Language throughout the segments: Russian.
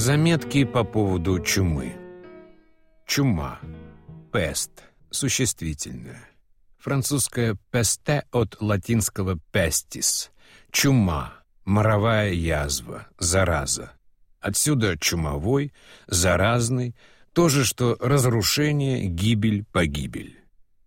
Заметки по поводу чумы. Чума. Пест. Существительное. Французское «песте» от латинского «pestis». Чума. Моровая язва. Зараза. Отсюда чумовой, заразный, то же, что разрушение, гибель, погибель.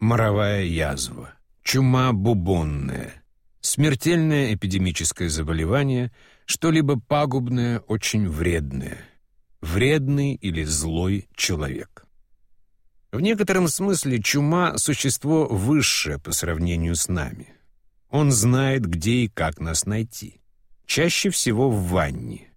Моровая язва. Чума бубонная. Смертельное эпидемическое заболевание, что-либо пагубное, очень вредное. Вредный или злой человек. В некотором смысле чума — существо высшее по сравнению с нами. Он знает, где и как нас найти. Чаще всего в ванне,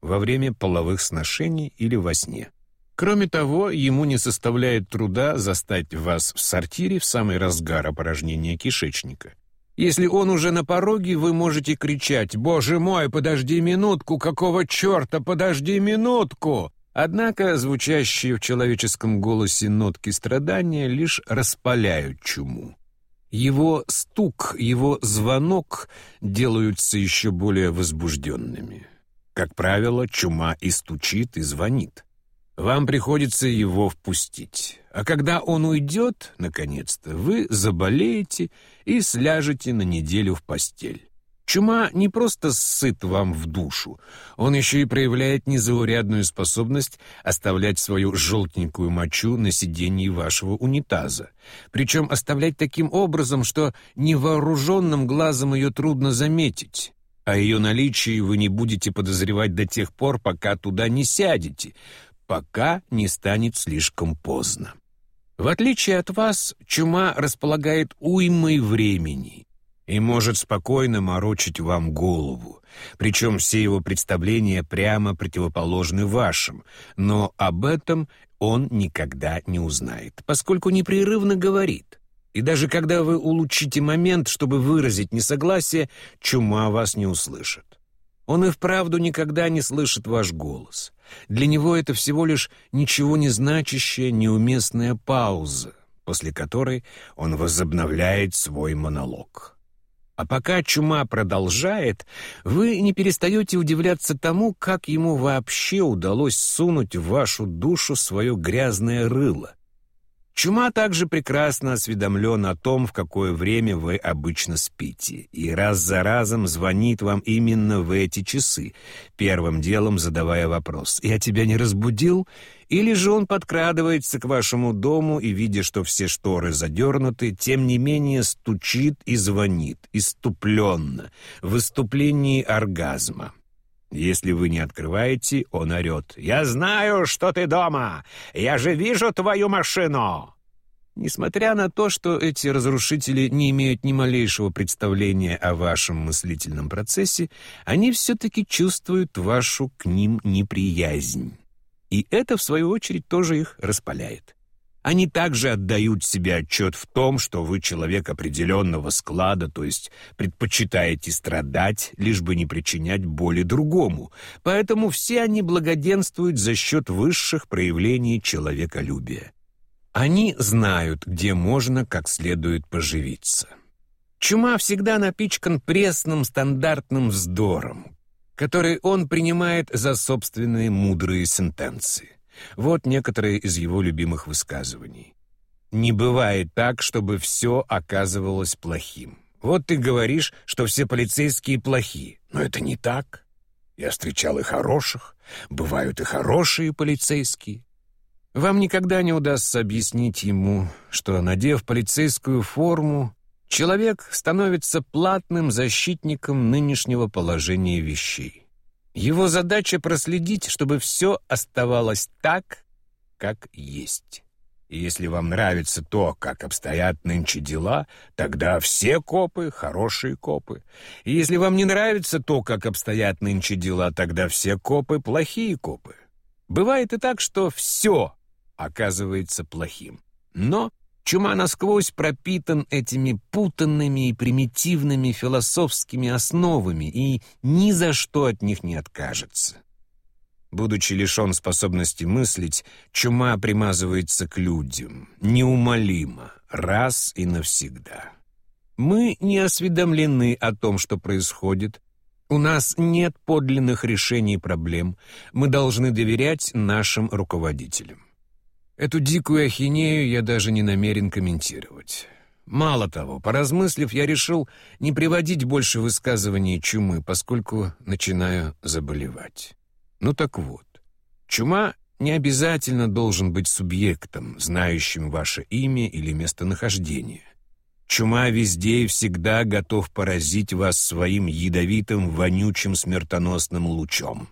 во время половых сношений или во сне. Кроме того, ему не составляет труда застать вас в сортире в самый разгар опорожнения кишечника. Если он уже на пороге, вы можете кричать «Боже мой, подожди минутку! Какого черта, подожди минутку!» Однако звучащие в человеческом голосе нотки страдания лишь распаляют чуму. Его стук, его звонок делаются еще более возбужденными. Как правило, чума и стучит, и звонит. Вам приходится его впустить. А когда он уйдет, наконец-то, вы заболеете и сляжете на неделю в постель. Чума не просто сыт вам в душу, он еще и проявляет незаурядную способность оставлять свою желтенькую мочу на сиденье вашего унитаза. Причем оставлять таким образом, что невооруженным глазом ее трудно заметить. О ее наличии вы не будете подозревать до тех пор, пока туда не сядете, пока не станет слишком поздно. В отличие от вас, чума располагает уймой времени и может спокойно морочить вам голову. Причем все его представления прямо противоположны вашим, но об этом он никогда не узнает, поскольку непрерывно говорит. И даже когда вы улучшите момент, чтобы выразить несогласие, чума вас не услышит. Он и вправду никогда не слышит ваш голос. Для него это всего лишь ничего не значащая, неуместная пауза, после которой он возобновляет свой монолог. А пока чума продолжает, вы не перестаете удивляться тому, как ему вообще удалось сунуть в вашу душу свое грязное рыло. Чума также прекрасно осведомлен о том, в какое время вы обычно спите, и раз за разом звонит вам именно в эти часы, первым делом задавая вопрос «Я тебя не разбудил?» Или же он подкрадывается к вашему дому и, видя, что все шторы задернуты, тем не менее стучит и звонит, иступленно, в выступлении оргазма. Если вы не открываете, он орет. «Я знаю, что ты дома! Я же вижу твою машину!» Несмотря на то, что эти разрушители не имеют ни малейшего представления о вашем мыслительном процессе, они все-таки чувствуют вашу к ним неприязнь. И это, в свою очередь, тоже их распаляет. Они также отдают себе отчет в том, что вы человек определенного склада, то есть предпочитаете страдать, лишь бы не причинять боли другому. Поэтому все они благоденствуют за счет высших проявлений человеколюбия. Они знают, где можно как следует поживиться. Чума всегда напичкан пресным стандартным вздором, который он принимает за собственные мудрые сентенции. Вот некоторые из его любимых высказываний. «Не бывает так, чтобы все оказывалось плохим. Вот ты говоришь, что все полицейские плохие, но это не так. Я встречал и хороших, бывают и хорошие полицейские. Вам никогда не удастся объяснить ему, что, надев полицейскую форму, человек становится платным защитником нынешнего положения вещей. Его задача проследить, чтобы все оставалось так, как есть. И если вам нравится то, как обстоят нынче дела, тогда все копы — хорошие копы. И если вам не нравится то, как обстоят нынче дела, тогда все копы — плохие копы. Бывает и так, что все оказывается плохим. Но Чума насквозь пропитан этими путанными и примитивными философскими основами и ни за что от них не откажется. Будучи лишен способности мыслить, чума примазывается к людям, неумолимо, раз и навсегда. Мы не осведомлены о том, что происходит. У нас нет подлинных решений проблем. Мы должны доверять нашим руководителям. Эту дикую ахинею я даже не намерен комментировать. Мало того, поразмыслив, я решил не приводить больше высказываний чумы, поскольку начинаю заболевать. Ну так вот, чума не обязательно должен быть субъектом, знающим ваше имя или местонахождение. Чума везде и всегда готов поразить вас своим ядовитым, вонючим, смертоносным лучом.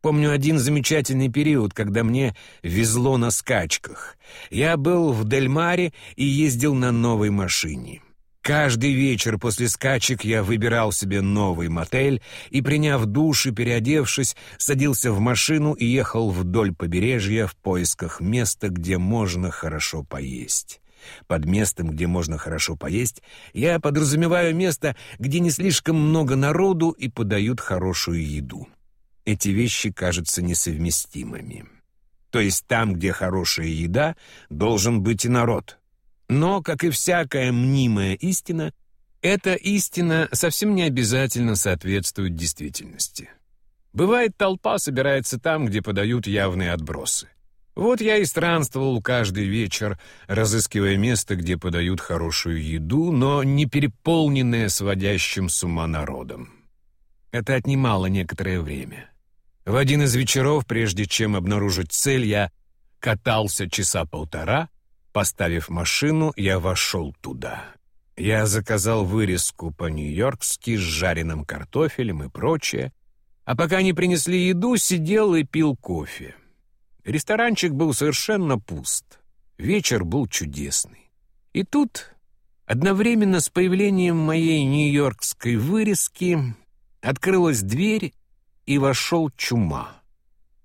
Помню один замечательный период, когда мне везло на скачках. Я был в Дельмаре и ездил на новой машине. Каждый вечер после скачек я выбирал себе новый мотель и, приняв душ и переодевшись, садился в машину и ехал вдоль побережья в поисках места, где можно хорошо поесть. Под местом, где можно хорошо поесть, я подразумеваю место, где не слишком много народу и подают хорошую еду. Эти вещи кажутся несовместимыми. То есть там, где хорошая еда, должен быть и народ. Но, как и всякая мнимая истина, эта истина совсем не обязательно соответствует действительности. Бывает, толпа собирается там, где подают явные отбросы. Вот я и странствовал каждый вечер, разыскивая место, где подают хорошую еду, но не переполненное сводящим с ума народом. Это отнимало некоторое время. В один из вечеров, прежде чем обнаружить цель, я катался часа полтора. Поставив машину, я вошел туда. Я заказал вырезку по-нью-йоркски с жареным картофелем и прочее, а пока они принесли еду, сидел и пил кофе. Ресторанчик был совершенно пуст. Вечер был чудесный. И тут, одновременно с появлением моей нью-йоркской вырезки, открылась дверь, и вошел чума.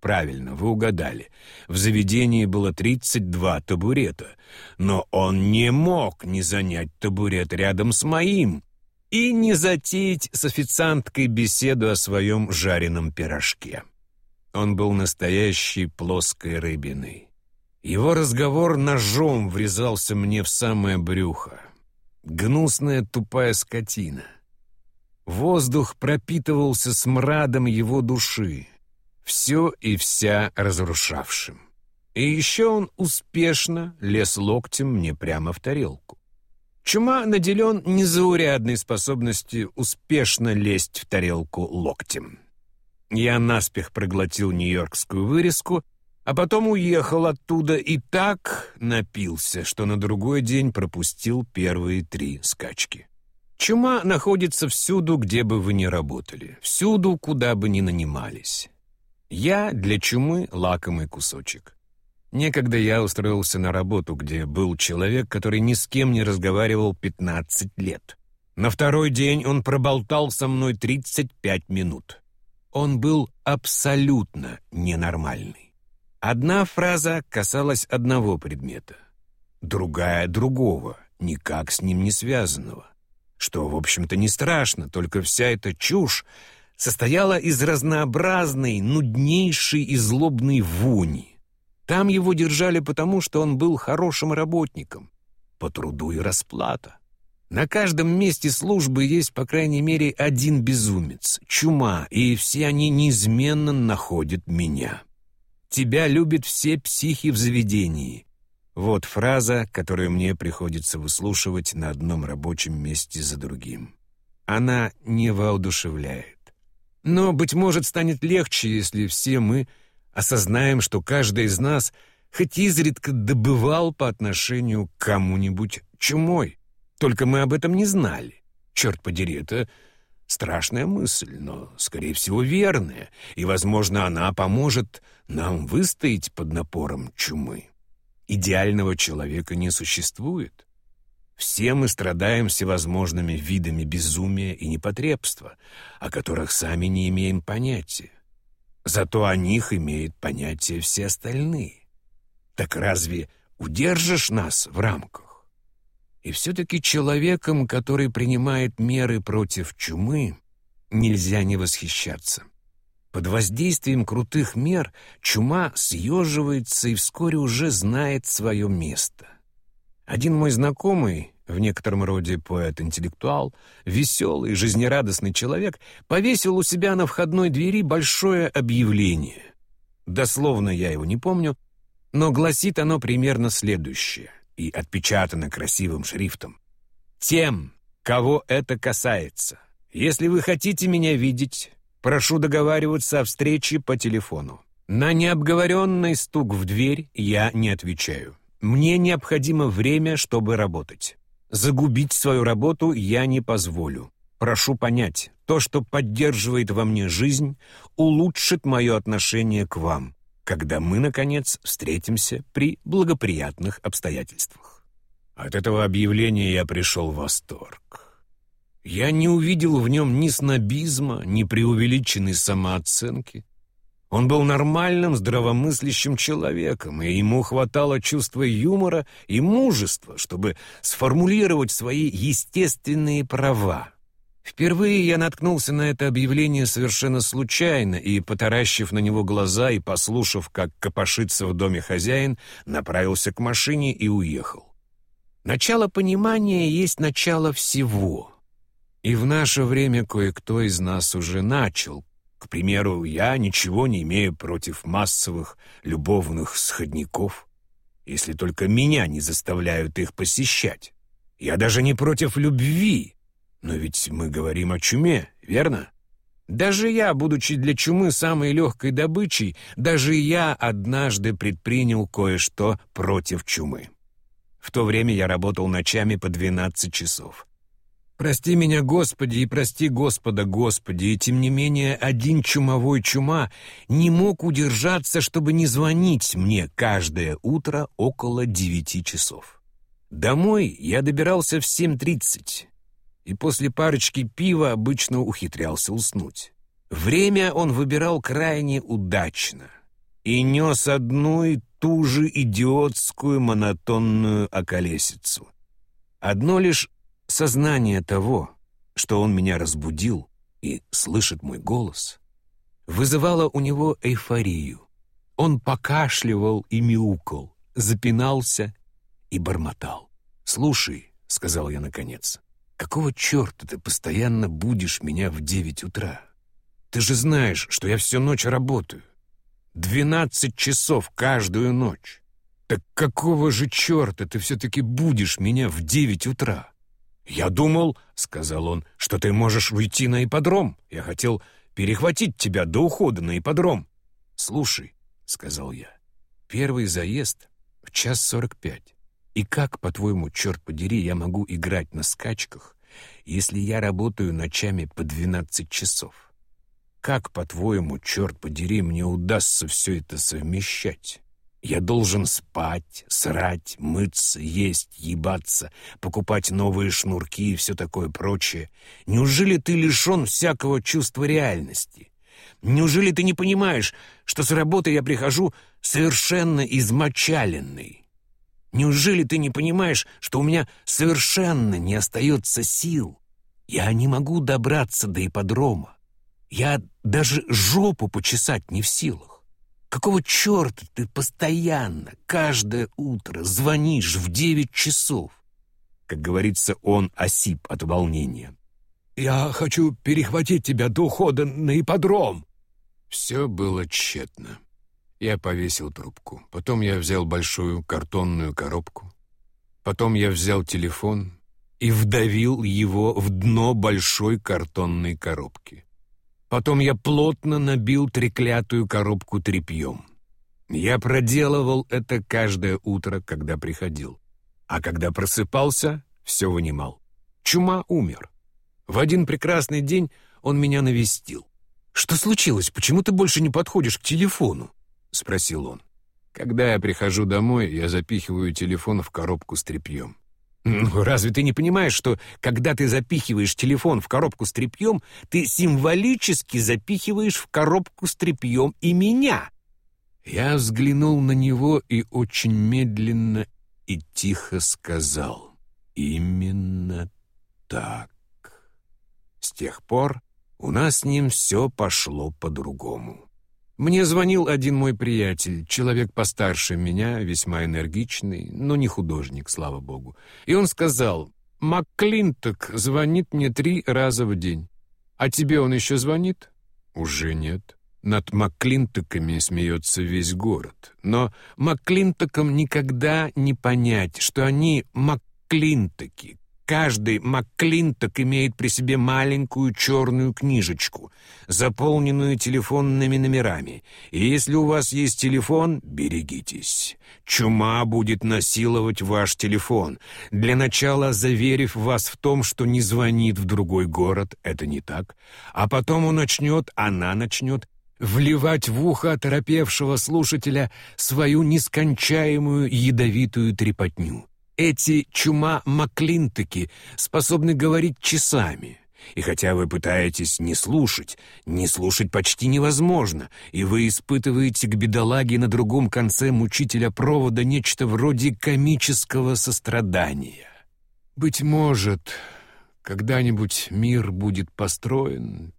Правильно, вы угадали. В заведении было 32 табурета, но он не мог не занять табурет рядом с моим и не затеять с официанткой беседу о своем жареном пирожке. Он был настоящей плоской рыбиной. Его разговор ножом врезался мне в самое брюхо. Гнусная тупая скотина. Воздух пропитывался смрадом его души, все и вся разрушавшим. И еще он успешно лез локтем мне прямо в тарелку. Чума наделен незаурядной способностью успешно лезть в тарелку локтем. Я наспех проглотил нью-йоркскую вырезку, а потом уехал оттуда и так напился, что на другой день пропустил первые три скачки. Чума находится всюду, где бы вы ни работали, всюду, куда бы ни нанимались. Я для чумы лакомый кусочек. Некогда я устроился на работу, где был человек, который ни с кем не разговаривал 15 лет. На второй день он проболтал со мной 35 минут. Он был абсолютно ненормальный. Одна фраза касалась одного предмета, другая — другого, никак с ним не связанного. Что, в общем-то, не страшно, только вся эта чушь состояла из разнообразной, нуднейшей и злобной вони. Там его держали потому, что он был хорошим работником, по труду и расплата. На каждом месте службы есть, по крайней мере, один безумец, чума, и все они неизменно находят меня. Тебя любят все психи в заведении. Вот фраза, которую мне приходится выслушивать на одном рабочем месте за другим. Она не воодушевляет. Но, быть может, станет легче, если все мы осознаем, что каждый из нас хоть изредка добывал по отношению к кому-нибудь чумой. Только мы об этом не знали. Черт подери, это страшная мысль, но, скорее всего, верная, и, возможно, она поможет нам выстоять под напором чумы. Идеального человека не существует. Все мы страдаем всевозможными видами безумия и непотребства, о которых сами не имеем понятия. Зато о них имеют понятие все остальные. Так разве удержишь нас в рамках? И все-таки человеком, который принимает меры против чумы, нельзя не восхищаться. Под воздействием крутых мер чума съеживается и вскоре уже знает свое место. Один мой знакомый, в некотором роде поэт-интеллектуал, веселый, жизнерадостный человек, повесил у себя на входной двери большое объявление. Дословно я его не помню, но гласит оно примерно следующее и отпечатано красивым шрифтом. «Тем, кого это касается, если вы хотите меня видеть, прошу договариваться о встрече по телефону. На необговоренный стук в дверь я не отвечаю. Мне необходимо время, чтобы работать. Загубить свою работу я не позволю. Прошу понять, то, что поддерживает во мне жизнь, улучшит мое отношение к вам, когда мы, наконец, встретимся при благоприятных обстоятельствах. От этого объявления я пришел в восторг. Я не увидел в нем ни снобизма, ни преувеличенной самооценки. Он был нормальным, здравомыслящим человеком, и ему хватало чувства юмора и мужества, чтобы сформулировать свои естественные права. Впервые я наткнулся на это объявление совершенно случайно и, потаращив на него глаза и послушав, как копошится в доме хозяин, направился к машине и уехал. Начало понимания есть начало всего. И в наше время кое-кто из нас уже начал, к примеру, я ничего не имею против массовых любовных сходников, если только меня не заставляют их посещать. Я даже не против любви, но ведь мы говорим о чуме, верно? Даже я, будучи для чумы самой легкой добычей, даже я однажды предпринял кое-что против чумы. В то время я работал ночами по 12 часов. Прости меня, Господи, и прости Господа, Господи, и тем не менее один чумовой чума не мог удержаться, чтобы не звонить мне каждое утро около девяти часов. Домой я добирался в 7.30, и после парочки пива обычно ухитрялся уснуть. Время он выбирал крайне удачно и нес одну и ту же идиотскую монотонную околесицу. Одно лишь Сознание того, что он меня разбудил и слышит мой голос, вызывало у него эйфорию. Он покашливал и мяукал, запинался и бормотал. «Слушай», — сказал я наконец, — «какого черта ты постоянно будешь меня в девять утра? Ты же знаешь, что я всю ночь работаю. Двенадцать часов каждую ночь. Так какого же черта ты все-таки будешь меня в девять утра?» «Я думал, — сказал он, — что ты можешь уйти на ипподром. Я хотел перехватить тебя до ухода на ипподром». «Слушай, — сказал я, — первый заезд в час сорок пять. И как, по-твоему, черт подери, я могу играть на скачках, если я работаю ночами по двенадцать часов? Как, по-твоему, черт подери, мне удастся все это совмещать?» Я должен спать, срать, мыться, есть, ебаться, покупать новые шнурки и все такое прочее. Неужели ты лишен всякого чувства реальности? Неужели ты не понимаешь, что с работы я прихожу совершенно измочаленный? Неужели ты не понимаешь, что у меня совершенно не остается сил? Я не могу добраться до ипподрома. Я даже жопу почесать не в силах. Какого черта ты постоянно, каждое утро звонишь в девять часов? Как говорится, он осип от волнения. «Я хочу перехватить тебя до ухода на ипподром!» Все было тщетно. Я повесил трубку. Потом я взял большую картонную коробку. Потом я взял телефон и вдавил его в дно большой картонной коробки. Потом я плотно набил треклятую коробку тряпьем. Я проделывал это каждое утро, когда приходил. А когда просыпался, все вынимал. Чума умер. В один прекрасный день он меня навестил. «Что случилось? Почему ты больше не подходишь к телефону?» — спросил он. Когда я прихожу домой, я запихиваю телефон в коробку с тряпьем. Ну, разве ты не понимаешь, что когда ты запихиваешь телефон в коробку с тряпьем, ты символически запихиваешь в коробку с тряпьем и меня? Я взглянул на него и очень медленно и тихо сказал «Именно так». С тех пор у нас с ним все пошло по-другому. Мне звонил один мой приятель, человек постарше меня, весьма энергичный, но не художник, слава богу. И он сказал, Макклинток звонит мне три раза в день. А тебе он еще звонит? Уже нет. Над Макклинтоками смеется весь город. Но Макклинтокам никогда не понять, что они Макклинтоки, Каждый МакКлинток имеет при себе маленькую черную книжечку, заполненную телефонными номерами. И если у вас есть телефон, берегитесь. Чума будет насиловать ваш телефон, для начала заверив вас в том, что не звонит в другой город, это не так, а потом он начнет, она начнет вливать в ухо оторопевшего слушателя свою нескончаемую ядовитую трепотню. Эти чума Маклинтаки способны говорить часами. И хотя вы пытаетесь не слушать, не слушать почти невозможно, и вы испытываете к бедолаге на другом конце мучителя провода нечто вроде комического сострадания. Быть может, когда-нибудь мир будет построен,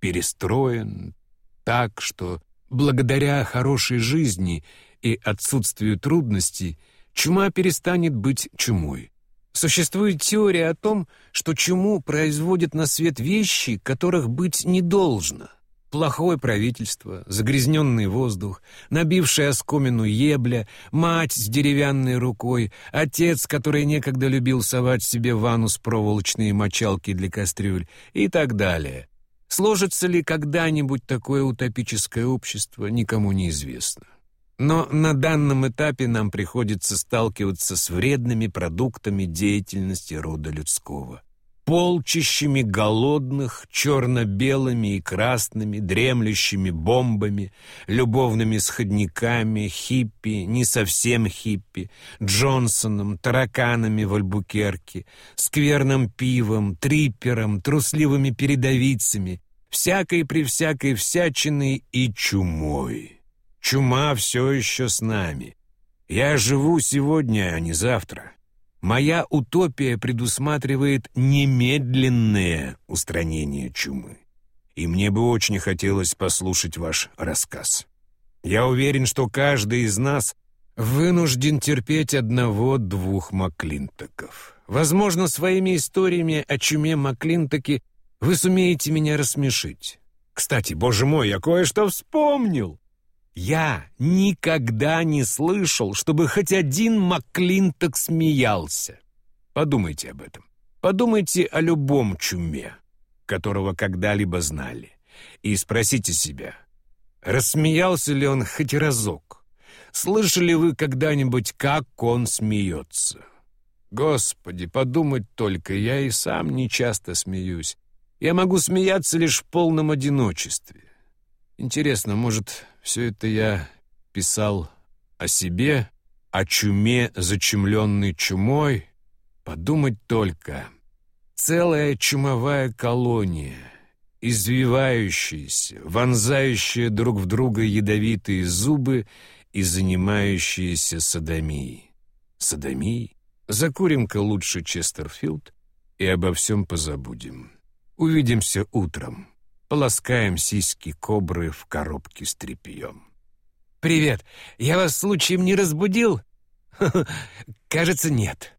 перестроен так, что благодаря хорошей жизни и отсутствию трудностей чума перестанет быть чумой. Существует теория о том, что чуму производят на свет вещи, которых быть не должно. Плохое правительство, загрязненный воздух, набившая оскомину ебля, мать с деревянной рукой, отец, который некогда любил совать себе в анус проволочные мочалки для кастрюль и так далее. Сложится ли когда-нибудь такое утопическое общество, никому не известно. Но на данном этапе нам приходится сталкиваться с вредными продуктами деятельности рода людского. Полчищами голодных, черно-белыми и красными, дремлющими бомбами, любовными сходниками, хиппи, не совсем хиппи, Джонсоном, тараканами в Альбукерке, скверным пивом, триппером, трусливыми передовицами, всякой при всякой всячиной и чумой. Чума все еще с нами. Я живу сегодня, а не завтра. Моя утопия предусматривает немедленное устранение чумы. И мне бы очень хотелось послушать ваш рассказ. Я уверен, что каждый из нас вынужден терпеть одного-двух Маклинтоков. Возможно, своими историями о чуме Маклинтоки вы сумеете меня рассмешить. Кстати, боже мой, я кое-что вспомнил. Я никогда не слышал, чтобы хоть один Маклинток смеялся. Подумайте об этом. Подумайте о любом чуме, которого когда-либо знали, и спросите себя, рассмеялся ли он хоть разок? Слышали вы когда-нибудь, как он смеется? Господи, подумать только, я и сам не часто смеюсь. Я могу смеяться лишь в полном одиночестве. Интересно, может, все это я писал о себе, о чуме, зачумленной чумой? Подумать только. Целая чумовая колония, извивающаяся, вонзающая друг в друга ядовитые зубы и занимающаяся садомией. Садомией? Закурим-ка лучше Честерфилд и обо всем позабудем. Увидимся утром полоскаем сиськи кобры в коробке с тряпьем. «Привет! Я вас случаем не разбудил?» «Кажется, нет».